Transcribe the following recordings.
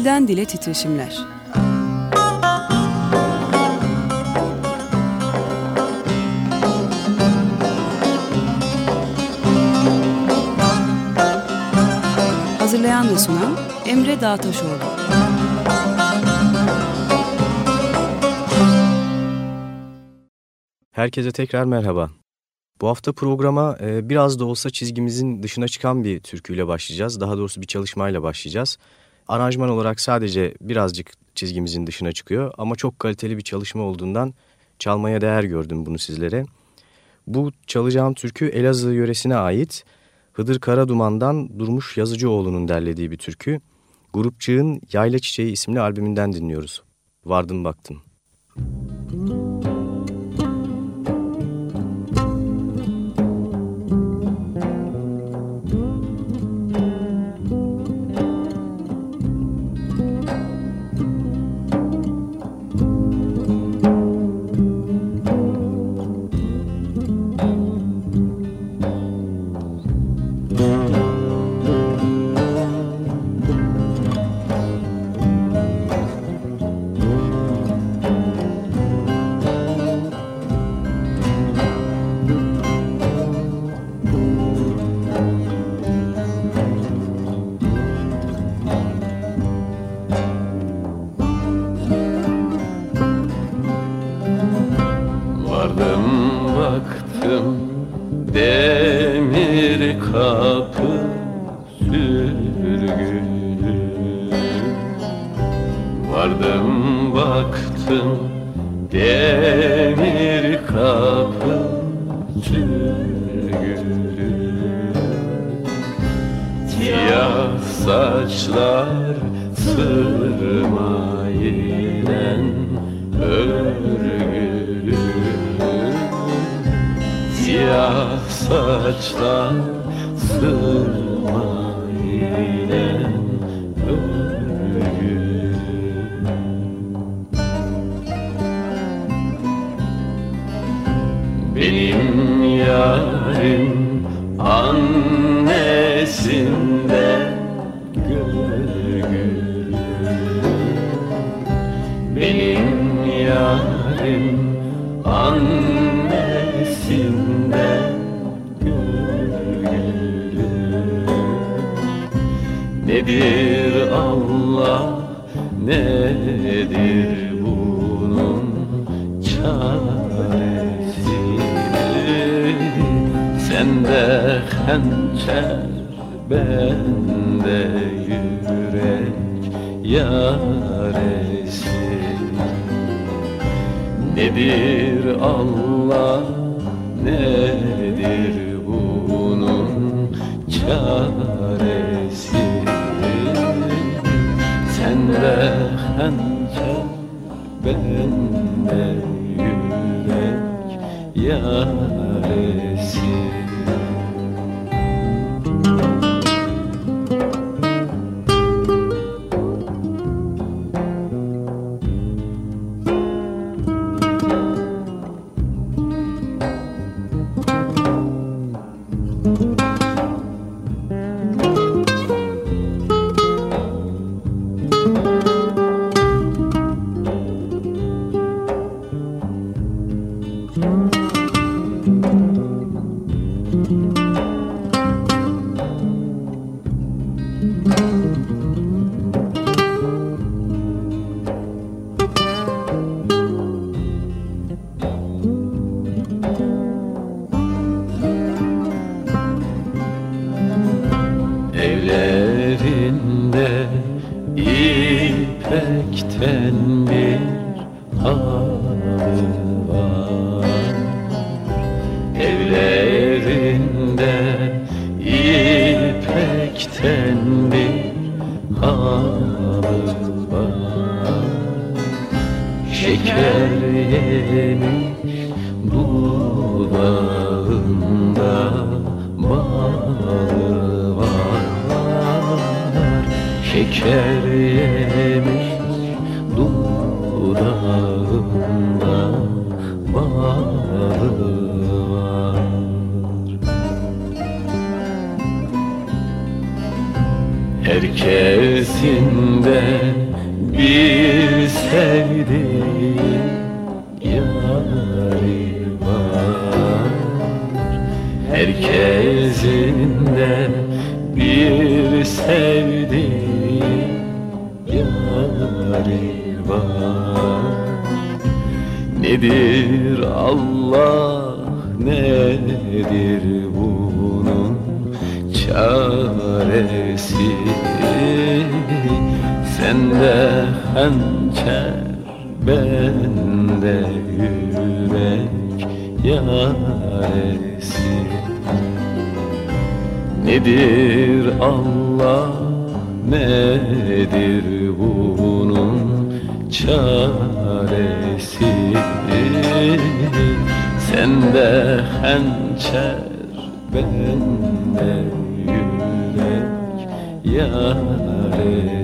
Dilden Dile Titreşimler Hazırlayan ve sunan Emre Dağtaşoğlu Herkese tekrar merhaba. Bu hafta programa e, biraz da olsa çizgimizin dışına çıkan bir türküyle başlayacağız. Daha doğrusu bir çalışmayla başlayacağız. Aranjman olarak sadece birazcık çizgimizin dışına çıkıyor ama çok kaliteli bir çalışma olduğundan çalmaya değer gördüm bunu sizlere. Bu çalacağım türkü Elazığ yöresine ait Hıdır Karaduman'dan Durmuş Yazıcıoğlu'nun derlediği bir türkü. Grupçığın Yayla Çiçeği isimli albümünden dinliyoruz. Vardım baktım. Müzik Nedir Allah? Nedir bunun çaresi? Sende hançer bende yürek yaresi dudağında balı var. Herkesin de bir sevdiği yari var. Herkesin de bir sevdiği Nedir? Allah nedir bunun çaresi? Sende hançer bende yürek yaresi. Nedir Allah nedir bunun çaresi Sende hançer bende yürek yaresi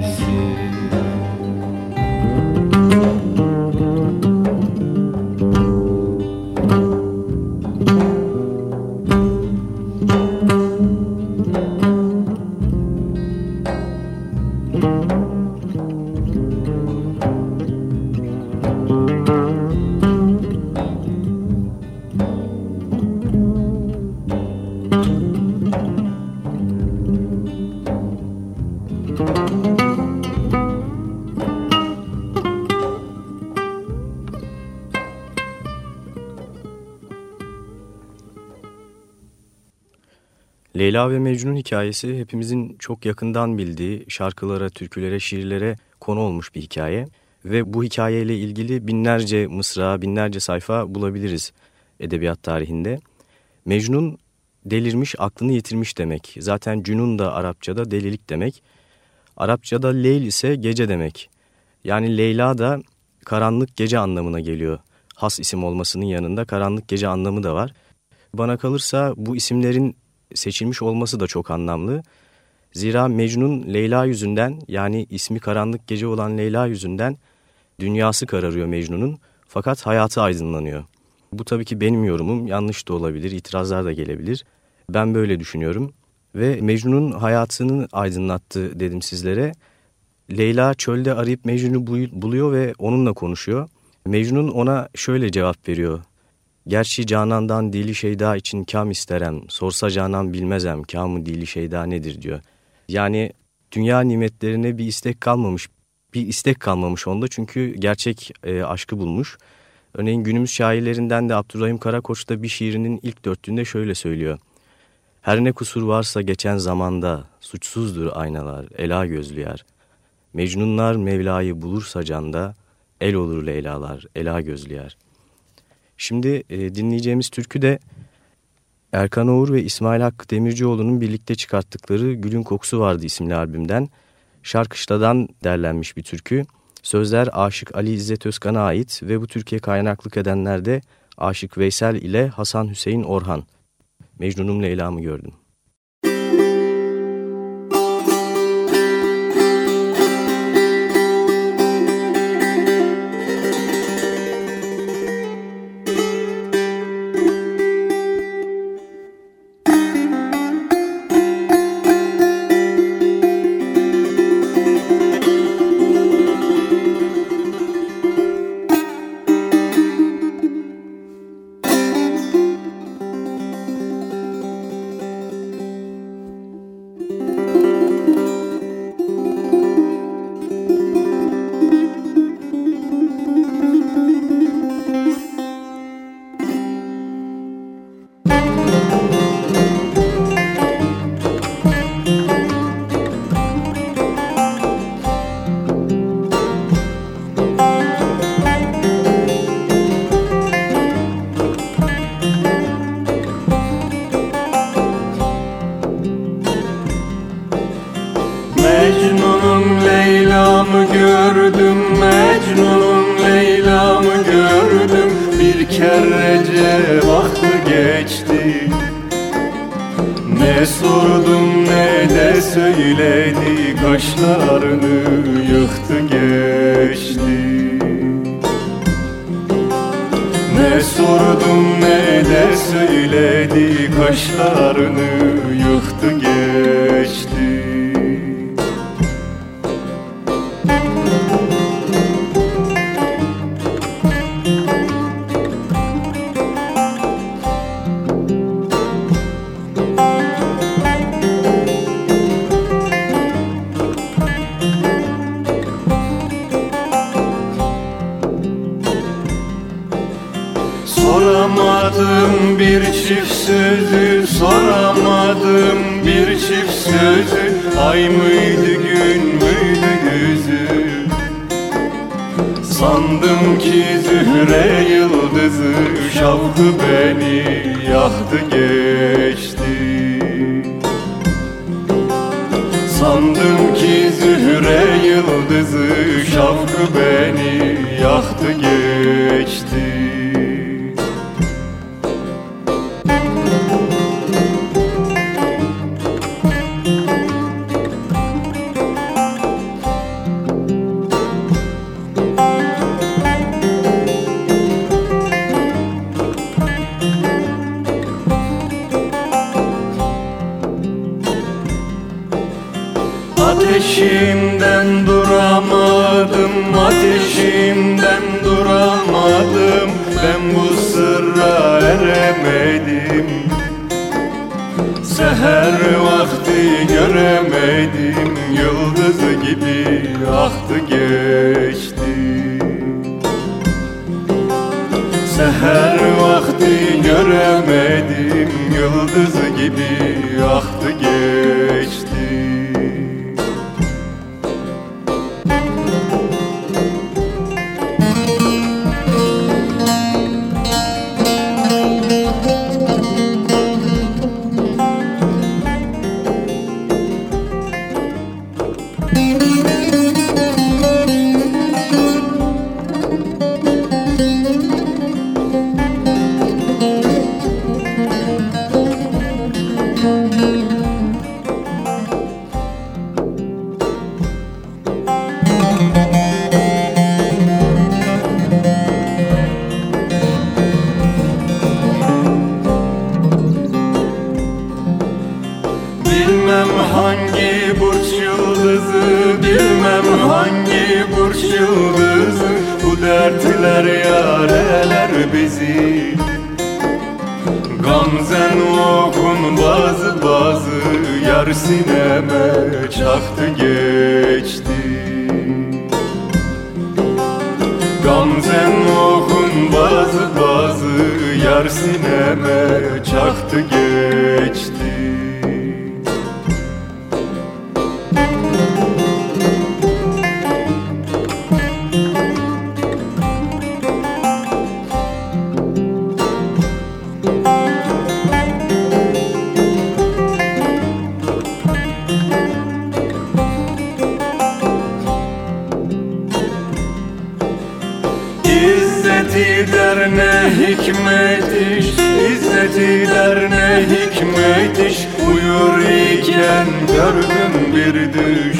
Leyla ve Mecnun hikayesi hepimizin çok yakından bildiği şarkılara, türkülere, şiirlere konu olmuş bir hikaye. Ve bu hikayeyle ilgili binlerce mısra, binlerce sayfa bulabiliriz edebiyat tarihinde. Mecnun delirmiş, aklını yitirmiş demek. Zaten cünun da Arapçada delilik demek. Arapçada leyl ise gece demek. Yani Leyla da karanlık gece anlamına geliyor. Has isim olmasının yanında karanlık gece anlamı da var. Bana kalırsa bu isimlerin seçilmiş olması da çok anlamlı. Zira Mecnun Leyla yüzünden yani ismi karanlık gece olan Leyla yüzünden dünyası kararıyor Mecnun'un fakat hayatı aydınlanıyor. Bu tabii ki benim yorumum yanlış da olabilir, itirazlar da gelebilir. Ben böyle düşünüyorum ve Mecnun'un hayatını aydınlattı dedim sizlere. Leyla çölde arayıp Mecnun'u buluyor ve onunla konuşuyor. Mecnun ona şöyle cevap veriyor. Gerçi canandan dili şeyda için kam isterem, sorsa canan bilmezem kamı dili şeyda nedir diyor. Yani dünya nimetlerine bir istek kalmamış, bir istek kalmamış onda çünkü gerçek e, aşkı bulmuş. Örneğin günümüz şairlerinden de Abdurrahim Karakoç da bir şiirinin ilk dörtlüğünde şöyle söylüyor. Her ne kusur varsa geçen zamanda suçsuzdur aynalar, ela gözlü yer. Mecnunlar Mevla'yı bulursa canda, el olur Leylalar, ela gözlü yer. Şimdi e, dinleyeceğimiz türkü de Erkan Oğur ve İsmail Hakkı Demircioğlu'nun birlikte çıkarttıkları Gülün Kokusu Vardı isimli albümden Şarkışla'dan derlenmiş bir türkü. Sözler Aşık Ali İzzet Özkan'a ait ve bu Türkiye kaynaklık edenler de Aşık Veysel ile Hasan Hüseyin Orhan. Mecnunum Leyla'mı gördüm. kaşlarını yıktı geçti. Soramadım bir çift sözü Soramadım bir çift sözü. Ay mıydı gün müydü yüzü? Sandım ki zühre yıldızı. Şavkı beni yaktı geçti. Sandım ki zühre yıldızı. Şavkı beni yaktı geçti baby. İzzeti der ne hikmet iş İzzeti der ne hikmet iş Uyur iken gördüm bir düş.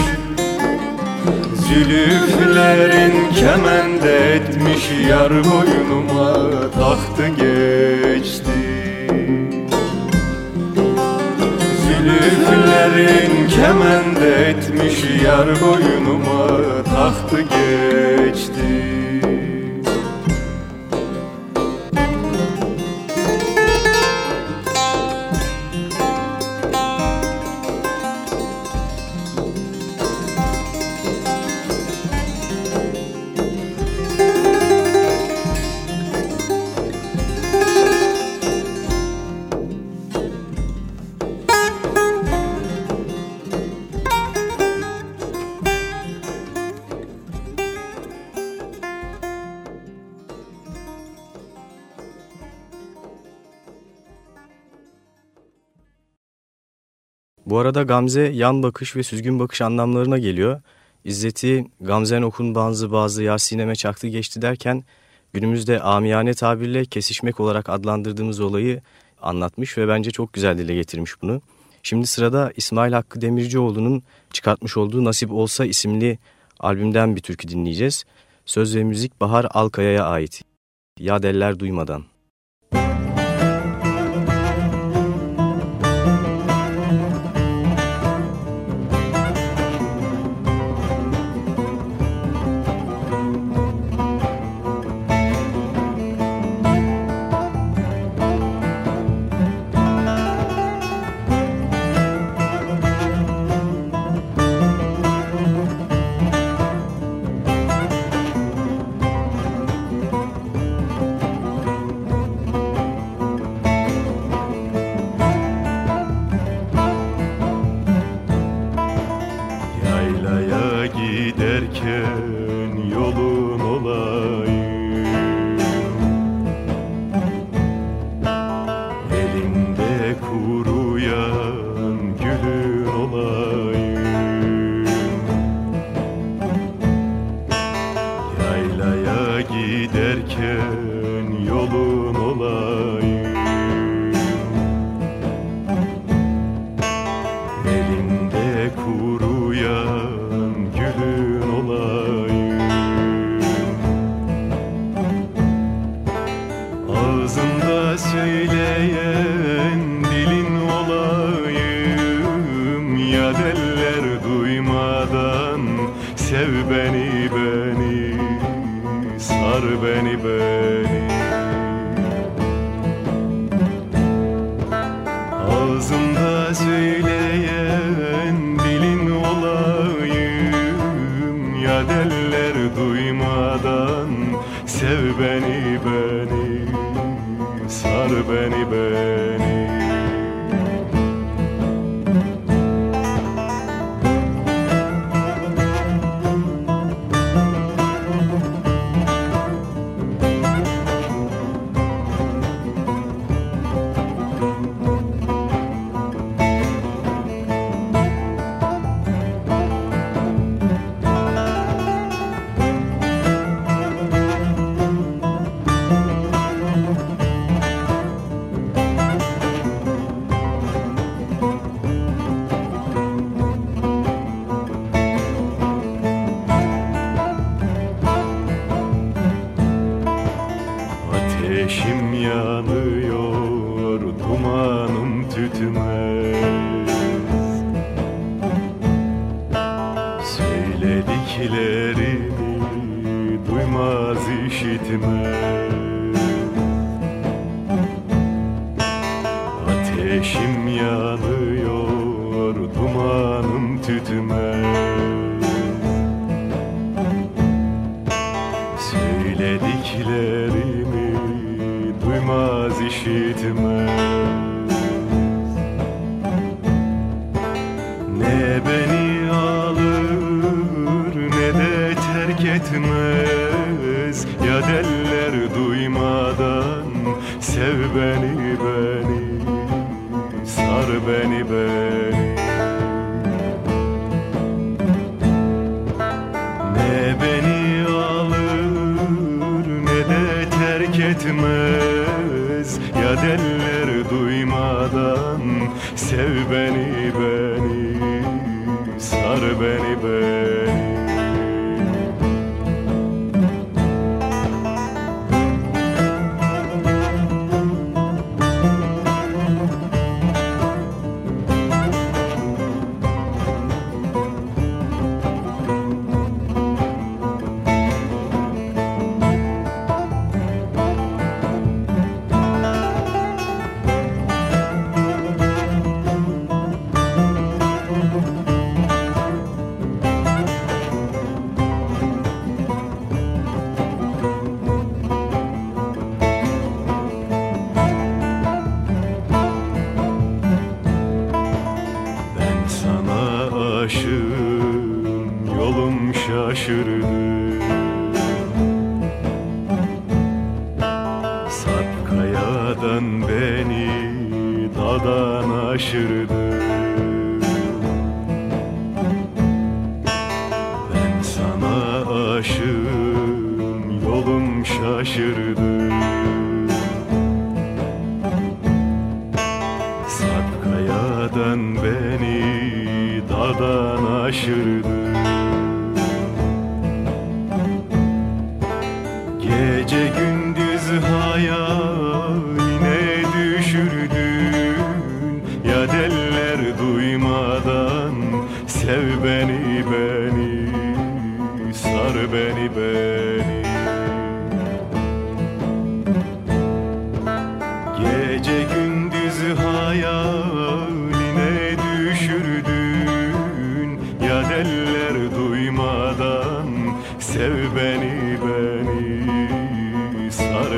Zülüflerin kemende etmiş Yar boynuma taktı geçti. Zülüflerin kemende etmiş Yar boynuma taktı geçti Bu arada Gamze yan bakış ve süzgün bakış anlamlarına geliyor. İzzet'i Gamzen okun bazı bazı yar sineme çaktı geçti derken günümüzde amiyane tabirle kesişmek olarak adlandırdığımız olayı anlatmış ve bence çok güzel dile getirmiş bunu. Şimdi sırada İsmail Hakkı Demircioğlu'nun çıkartmış olduğu Nasip Olsa isimli albümden bir türkü dinleyeceğiz. Söz ve müzik Bahar Alkaya'ya ait. Ya deller duymadan. Beni Sar beni beni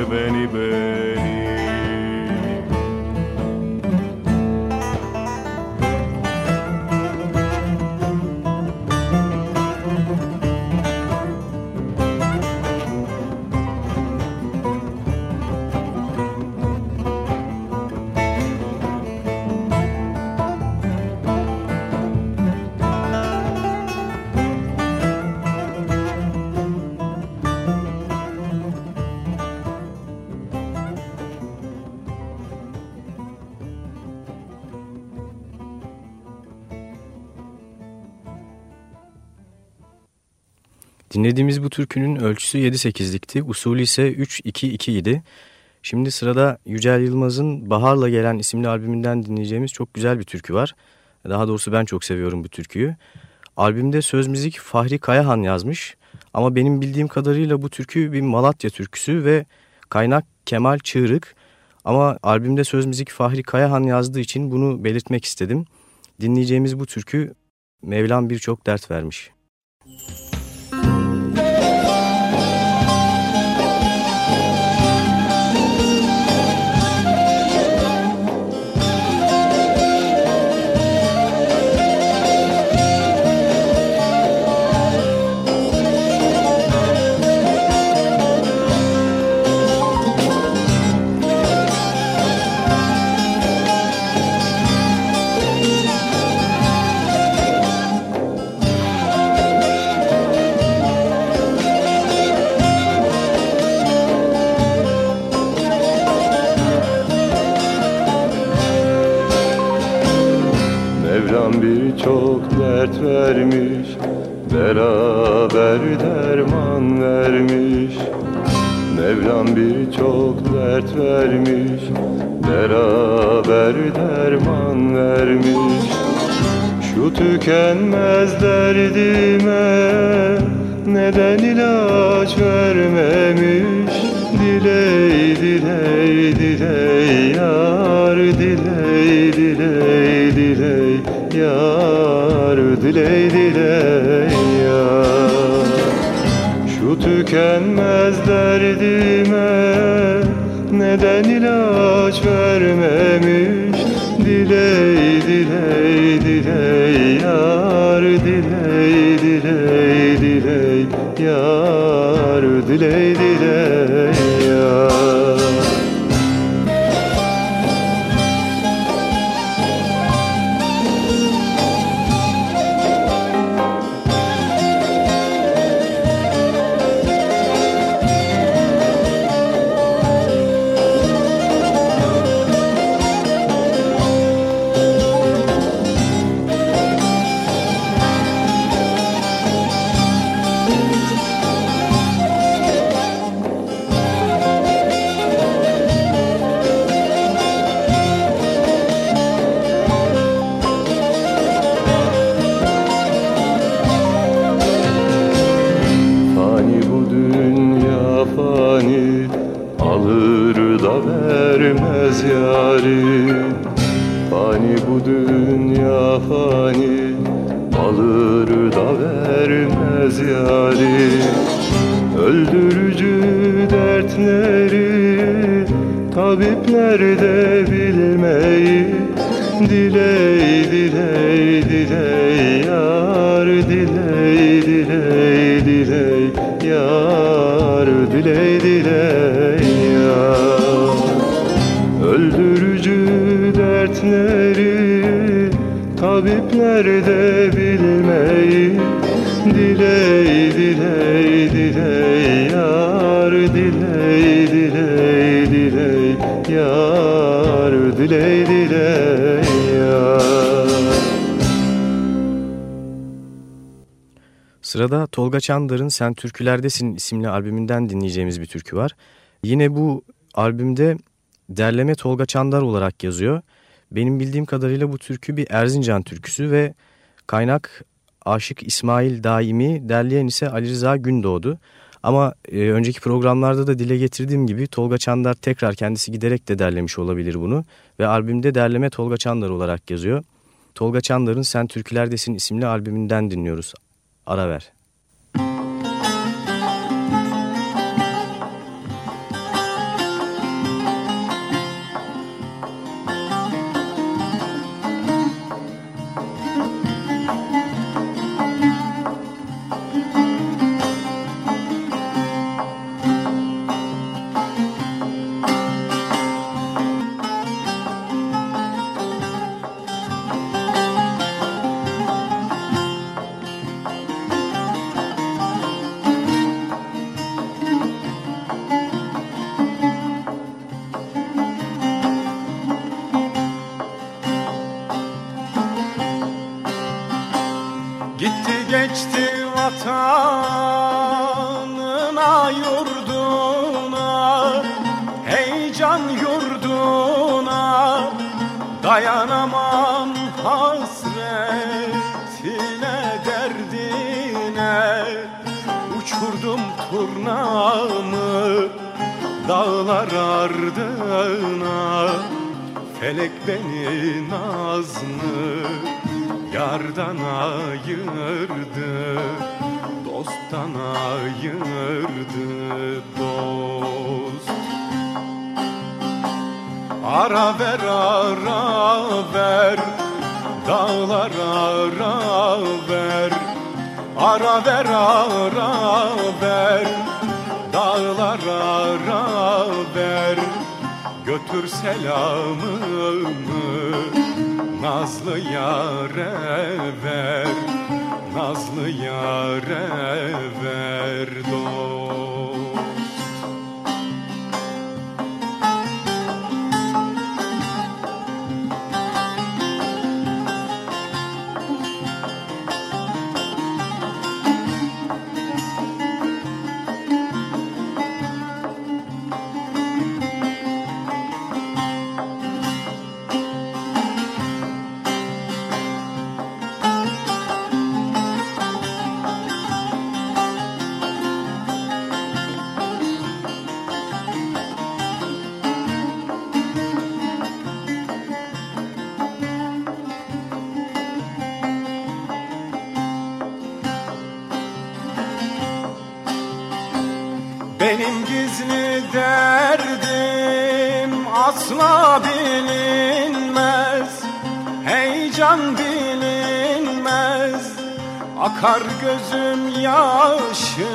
Sar beni beni Dinlediğimiz bu türkünün ölçüsü 7-8'likti, usulü ise 3-2-2 idi. Şimdi sırada Yücel Yılmaz'ın Bahar'la Gelen isimli albümünden dinleyeceğimiz çok güzel bir türkü var. Daha doğrusu ben çok seviyorum bu türküyü. Albümde söz müzik Fahri Kayahan yazmış ama benim bildiğim kadarıyla bu türkü bir Malatya türküsü ve kaynak Kemal Çığırık. Ama albümde söz müzik Fahri Kayahan yazdığı için bunu belirtmek istedim. Dinleyeceğimiz bu türkü Mevlam birçok dert vermiş. çok dert vermiş yar Sırada Tolga Çandar'ın Sen Türkülerdesin isimli albümünden dinleyeceğimiz bir türkü var. Yine bu albümde derleme Tolga Çandar olarak yazıyor. Benim bildiğim kadarıyla bu türkü bir Erzincan türküsü ve kaynak Aşık İsmail Daimi, derleyen ise Ali Rıza Gündoğdu. Ama e, önceki programlarda da dile getirdiğim gibi Tolga Çandar tekrar kendisi giderek de derlemiş olabilir bunu. Ve albümde derleme Tolga Çandar olarak yazıyor. Tolga Çandar'ın Sen Türkülerdesin isimli albümünden dinliyoruz. Ara ver. Beni nazlı yardan ayırdı Dosttan ayırdı dost. Ara ver ara ver Dağlar ara ver. Ara ver ara ver Dağlar ara ver. Götür selamımı Nazlı yare ver Akar gözüm yaşı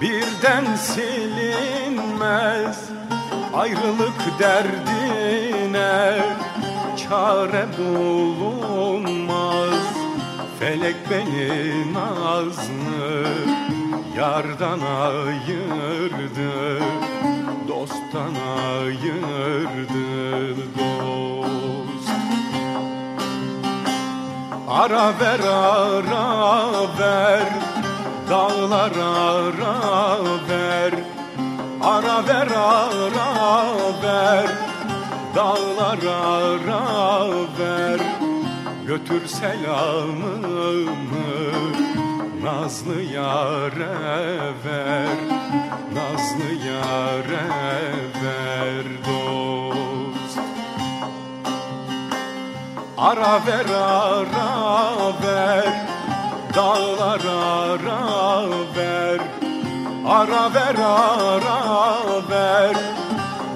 birden silinmez. Ayrılık derdine çare bulunmaz. Felek beni nazlı yardan ayırdı Dosttan ayırdı dost Ara ver ara ver. Dağlar ara ver. Ara ver ara ver. Dağlar ara ver. Götür selamımı Nazlı yare ver. Nazlı yare ver. Dost Ara ver ara ver. Dağlar ara ver. Ara ver ara ver.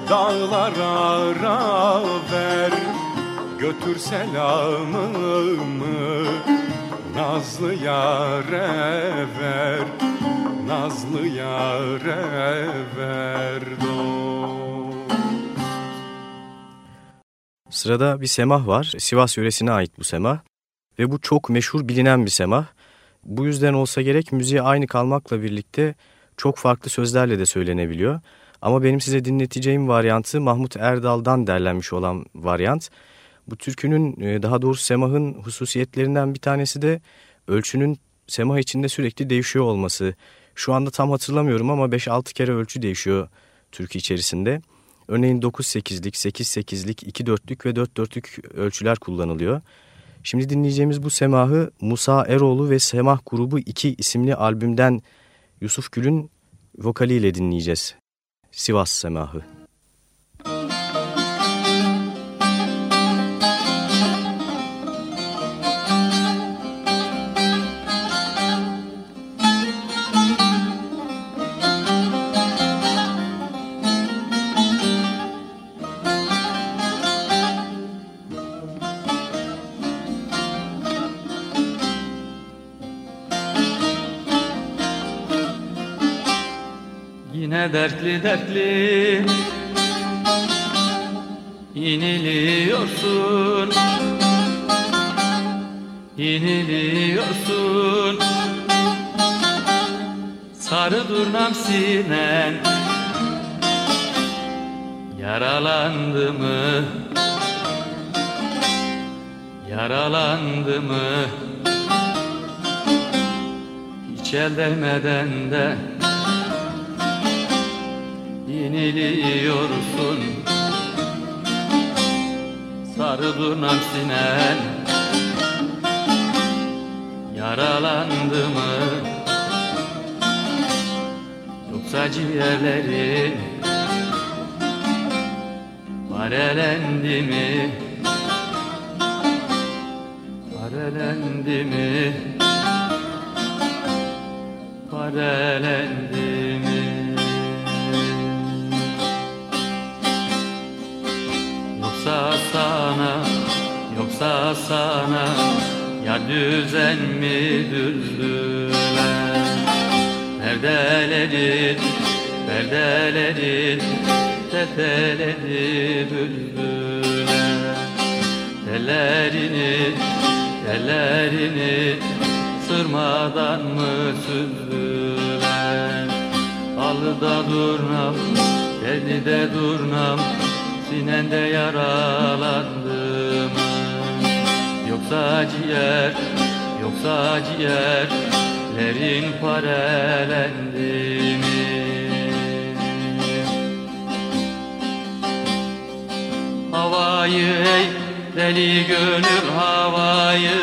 Dağlar ara ver. Götür selamımı Nazlı yare ver. Nazlı yare ver. Dost Sırada bir semah var. Sivas yöresine ait bu semah. Ve bu çok meşhur bilinen bir semah. Bu yüzden olsa gerek müziğe aynı kalmakla birlikte çok farklı sözlerle de söylenebiliyor. Ama benim size dinleteceğim varyantı Mahmut Erdal'dan derlenmiş olan varyant. Bu türkünün e, daha doğrusu semahın hususiyetlerinden bir tanesi de ölçünün semah içinde sürekli değişiyor olması. Şu anda tam hatırlamıyorum ama 5-6 kere ölçü değişiyor türkü içerisinde. Örneğin 9-8'lik, 8-8'lik, 2-4'lük ve 4-4'lük ölçüler kullanılıyor. Şimdi dinleyeceğimiz bu semahı Musa Eroğlu ve Semah Grubu 2 isimli albümden Yusuf Gül'ün vokaliyle dinleyeceğiz. Sivas Semahı. Dertli dertli iniliyorsun iniliyorsun Sarı durnam sinen Yaralandı mı? Yaralandı mı? Hiç el değmeden de yeniliyorsun Sarı durnam sinen Yaralandı mı Yoksa ciğerlerin Parelendi mi? Parelendi mi? Parelendi mi? Sana, yoksa sana Ya düzen mi düzdüler? Perdelerin, perdelerin teteleri büldüler Tellerini, tellerini sırmadan mı süzdüler? Alıda durnam, de durnam Sinende yaralandım. Yoksa ciğer, yoksa ciğerlerin parelendi mi? havayı ey deli gönül havayı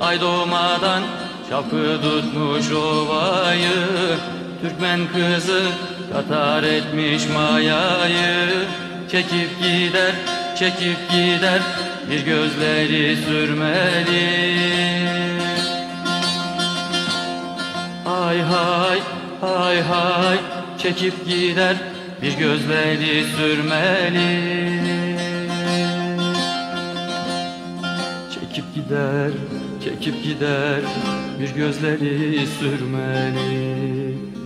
Ay doğmadan çapı tutmuş ovayı. Türkmen kızı katar etmiş mayayı Çekip gider, çekip gider bir gözleri sürmeli. Hay hay, hay hay çekip gider bir gözleri sürmeli. Çekip gider, çekip gider bir gözleri sürmeli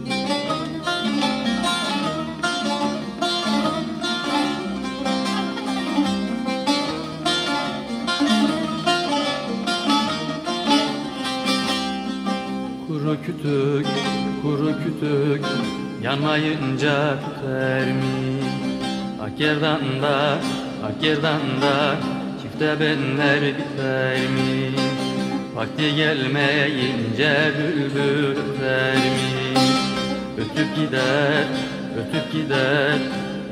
Kuru kütük, kuru kütük yanmayınca biter mi? Akerdan da, akerdan da çifte benler biter mi? Vakti gelmeyince bülbül öter mi? Ötüp gider, ötüp gider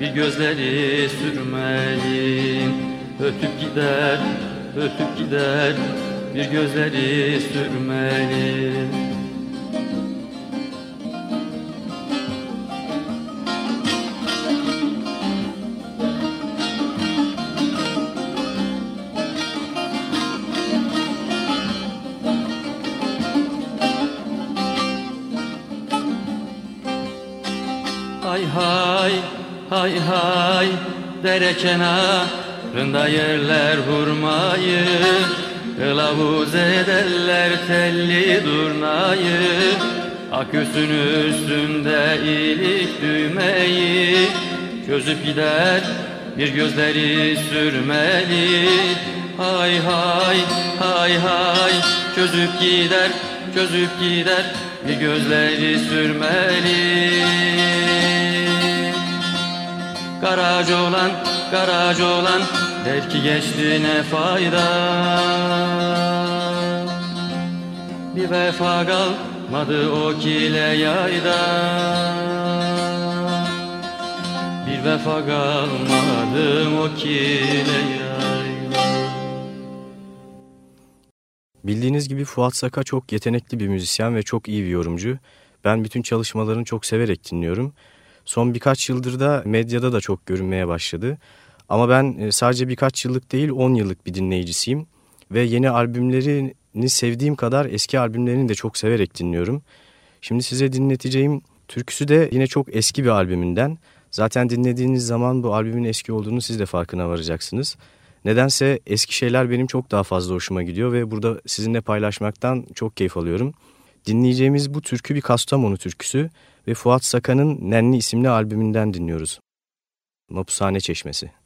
bir gözleri sürmeli Ötüp gider, ötüp gider bir gözleri sürmeli hay hay Dere kenarında yerler hurmayı Kılavuz ederler telli durnayı Aküsün üstünde ilik düğmeyi Çözüp gider bir gözleri sürmeli. Hay hay, hay hay Çözüp gider, çözüp gider bir gözleri sürmeli Garaj olan, garaj olan Der ki geçti fayda Bir vefa kalmadı o kile yayda Bir vefa kalmadı o kile Bildiğiniz gibi Fuat Saka çok yetenekli bir müzisyen ve çok iyi bir yorumcu. Ben bütün çalışmalarını çok severek dinliyorum. Son birkaç yıldır da medyada da çok görünmeye başladı. Ama ben e, sadece birkaç yıllık değil 10 yıllık bir dinleyicisiyim. Ve yeni albümlerini sevdiğim kadar eski albümlerini de çok severek dinliyorum. Şimdi size dinleteceğim türküsü de yine çok eski bir albümünden. Zaten dinlediğiniz zaman bu albümün eski olduğunu siz de farkına varacaksınız. Nedense eski şeyler benim çok daha fazla hoşuma gidiyor ve burada sizinle paylaşmaktan çok keyif alıyorum. Dinleyeceğimiz bu türkü bir Kastamonu türküsü ve Fuat Sakan'ın Nenni isimli albümünden dinliyoruz. Mapushane Çeşmesi.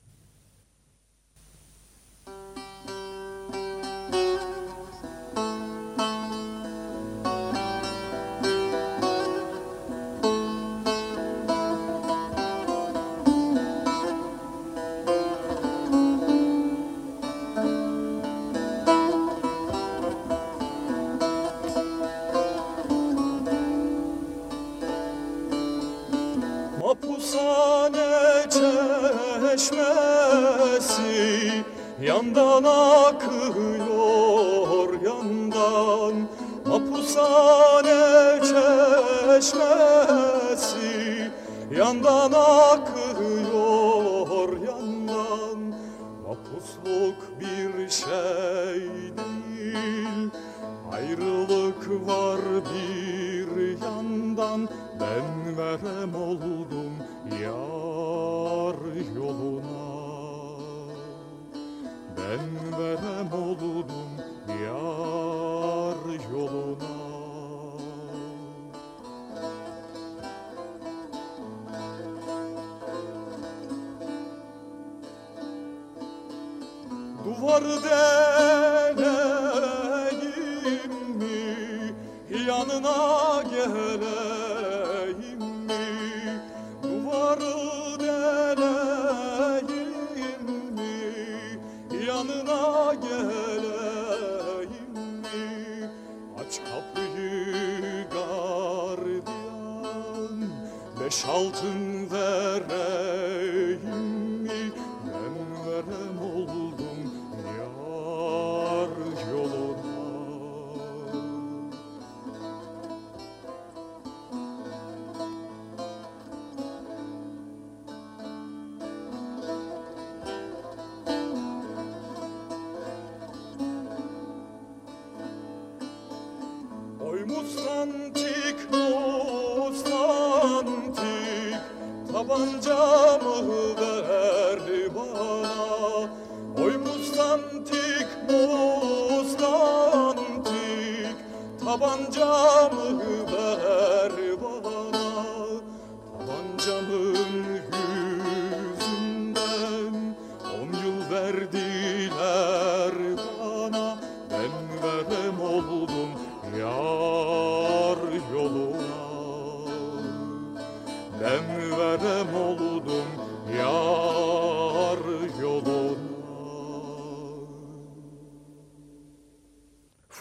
Beş altın vereyim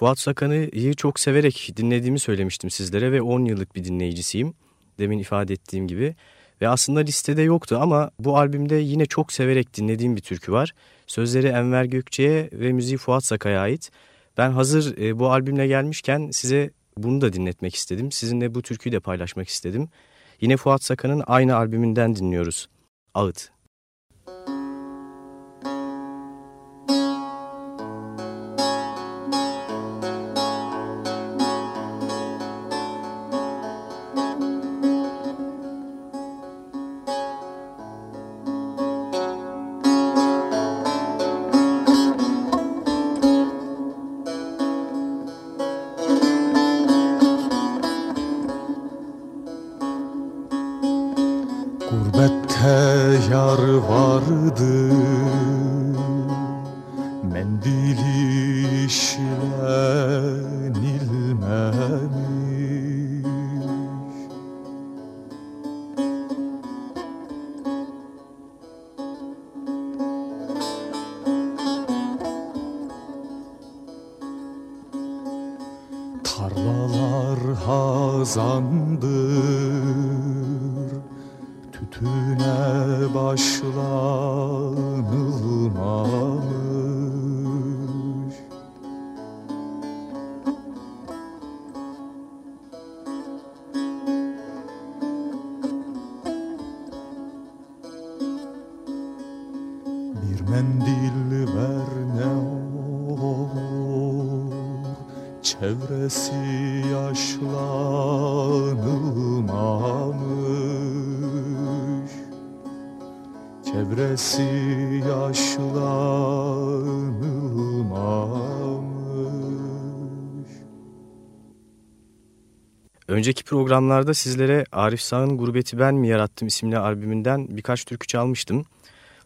Fuat Sakan'ı çok severek dinlediğimi söylemiştim sizlere ve 10 yıllık bir dinleyicisiyim. Demin ifade ettiğim gibi. Ve aslında listede yoktu ama bu albümde yine çok severek dinlediğim bir türkü var. Sözleri Enver Gökçe'ye ve müziği Fuat Saka'ya ait. Ben hazır e, bu albümle gelmişken size bunu da dinletmek istedim. Sizinle bu türküyü de paylaşmak istedim. Yine Fuat Saka'nın aynı albümünden dinliyoruz. Ağıt. Programlarda sizlere Arif Sağ'ın Gurbeti Ben Mi Yarattım isimli albümünden birkaç türkü çalmıştım.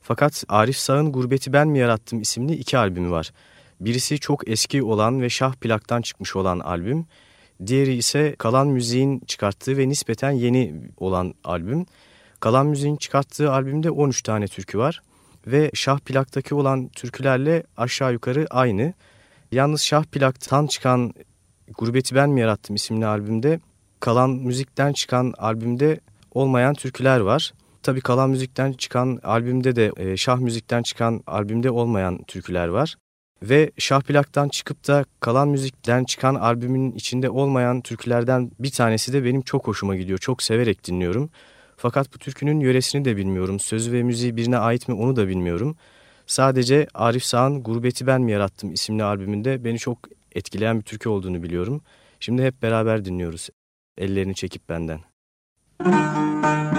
Fakat Arif Sağ'ın Gurbeti Ben Mi Yarattım isimli iki albümü var. Birisi çok eski olan ve şah plaktan çıkmış olan albüm. Diğeri ise Kalan Müziğin çıkarttığı ve nispeten yeni olan albüm. Kalan Müziğin çıkarttığı albümde 13 tane türkü var. Ve şah plaktaki olan türkülerle aşağı yukarı aynı. Yalnız şah plaktan çıkan Gurbeti Ben Mi Yarattım isimli albümde Kalan Müzik'ten çıkan albümde olmayan türküler var. Tabii Kalan Müzik'ten çıkan albümde de e, Şah Müzik'ten çıkan albümde olmayan türküler var. Ve Şah Plak'tan çıkıp da Kalan Müzik'ten çıkan albümün içinde olmayan türkülerden bir tanesi de benim çok hoşuma gidiyor. Çok severek dinliyorum. Fakat bu türkünün yöresini de bilmiyorum. Sözü ve müziği birine ait mi onu da bilmiyorum. Sadece Arif Sağ'ın Gurbeti Ben Mi Yarattım isimli albümünde beni çok etkileyen bir türkü olduğunu biliyorum. Şimdi hep beraber dinliyoruz. Ellerini çekip benden. Müzik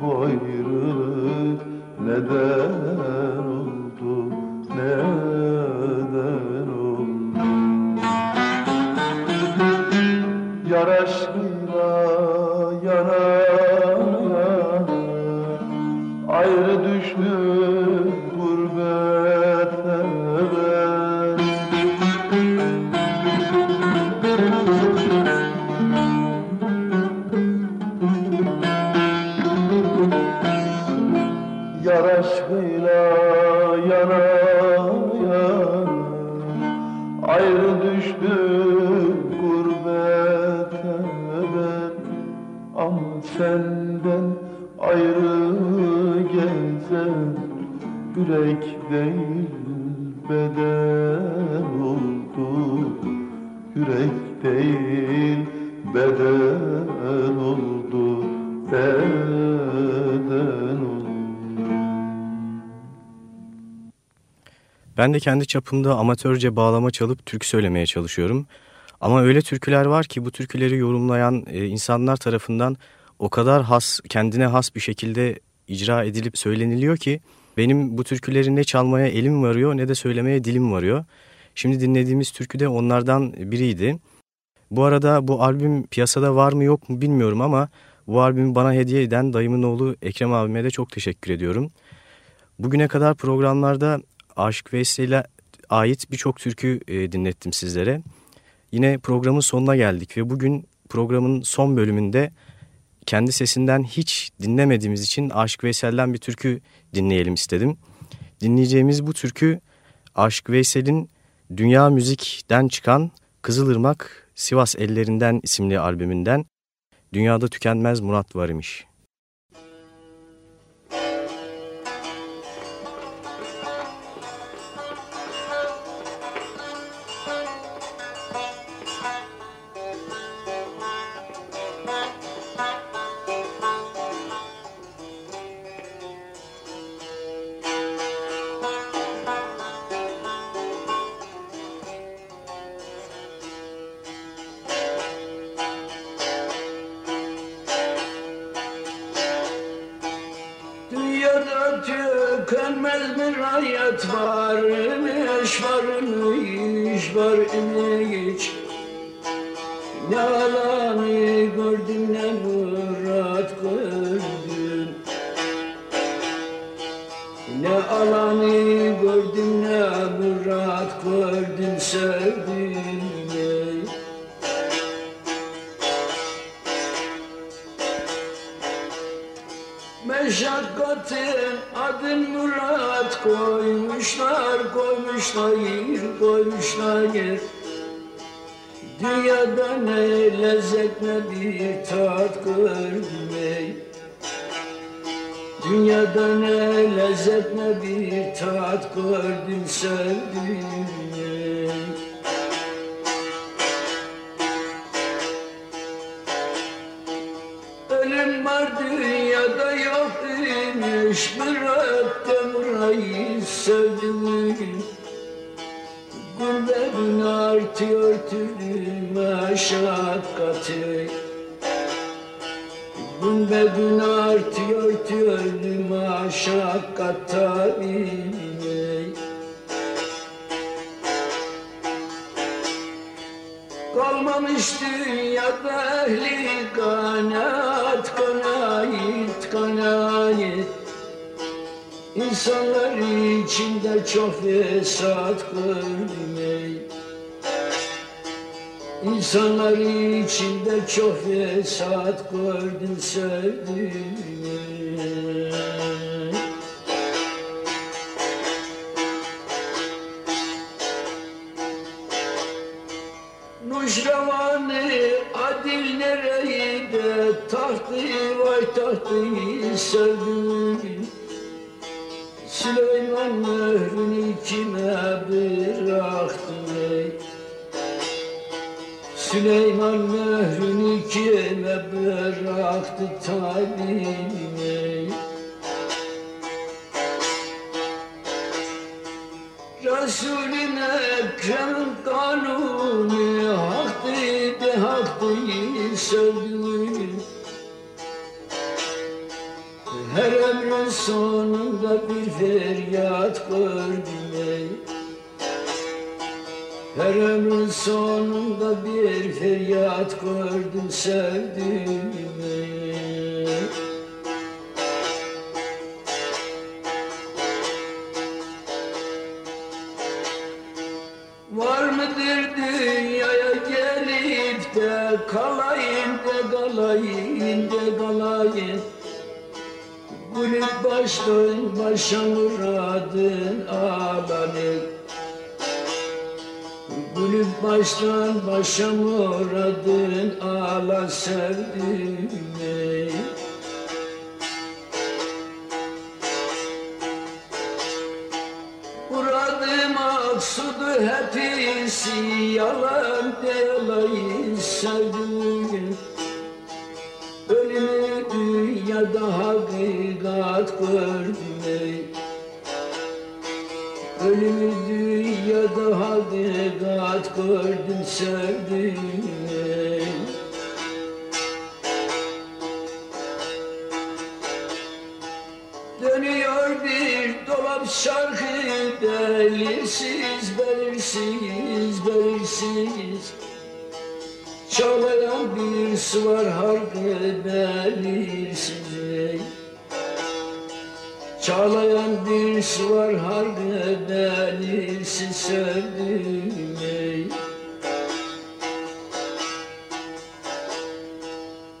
Bu ayrılık neden Ben de kendi çapımda amatörce bağlama çalıp türkü söylemeye çalışıyorum. Ama öyle türküler var ki bu türküleri yorumlayan e, insanlar tarafından o kadar has, kendine has bir şekilde icra edilip söyleniliyor ki benim bu türküleri ne çalmaya elim varıyor ne de söylemeye dilim varıyor. Şimdi dinlediğimiz türkü de onlardan biriydi. Bu arada bu albüm piyasada var mı yok mu bilmiyorum ama bu albümü bana hediye eden dayımın oğlu Ekrem abime de çok teşekkür ediyorum. Bugüne kadar programlarda Aşık Veysel'e ait birçok türkü e, dinlettim sizlere. Yine programın sonuna geldik ve bugün programın son bölümünde kendi sesinden hiç dinlemediğimiz için Aşık Veysel'den bir türkü dinleyelim istedim. Dinleyeceğimiz bu türkü Aşık Veysel'in Dünya Müzik'ten çıkan Kızılırmak Sivas Ellerinden isimli albümünden Dünyada Tükenmez Murat Var imiş. Meşakkatin adın Murat koymuşlar koymuşlar koymuşlar Dünyada ne lezzet ne bir tat gördüm ey Dünyada ne lezzet ne bir tat gördüm sevdim çok fesat gördüm ey İnsanlar içinde çok fesat gördüm sevdim ey adil nereydi? Tahtı vay tahtı sevdim kime bıraktın ey Süleyman mührünü kime bıraktı tabim ey Resulün Ekrem'in kanunu haktı de haktı sevdim her ömrün sonunda bir feryat gördüm her ömrün sonunda bir feryat gördüm sevdiğimi. Var mıdır dünyaya gelip de kalayım de kalayım de kalayım? Gülüp başlayın başa muradın alanı. Kulüp baştan başa muradın ağla sevdim ey Muradım maksudu hepsi yalan deyalayı sevdim. Ölümü dünyada hakikat gördüm. Ey Ölümü dünyada hakikat gördüm sevdim ey Dönüyor bir dolap şarkı belirsiz, belirsiz, belirsiz Çağlayan bir su var harkı belirsiz. Çağlayan su var harkı belirsiz sevdim ey.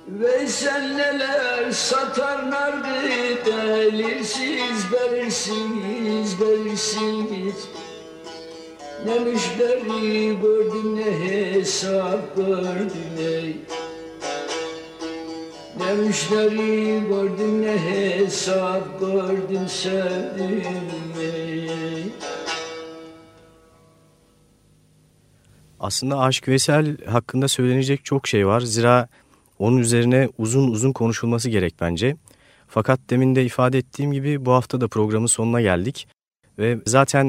Veysel neler satar nargı belirsiz, belirsiz, belirsiz Ne müşteri gördüm ne hesap gördüm ey Ne müşteri ne hesap gördüm sevdim ey Aslında Aşk Veysel hakkında söylenecek çok şey var. Zira onun üzerine uzun uzun konuşulması gerek bence. Fakat demin de ifade ettiğim gibi bu hafta da programın sonuna geldik. Ve zaten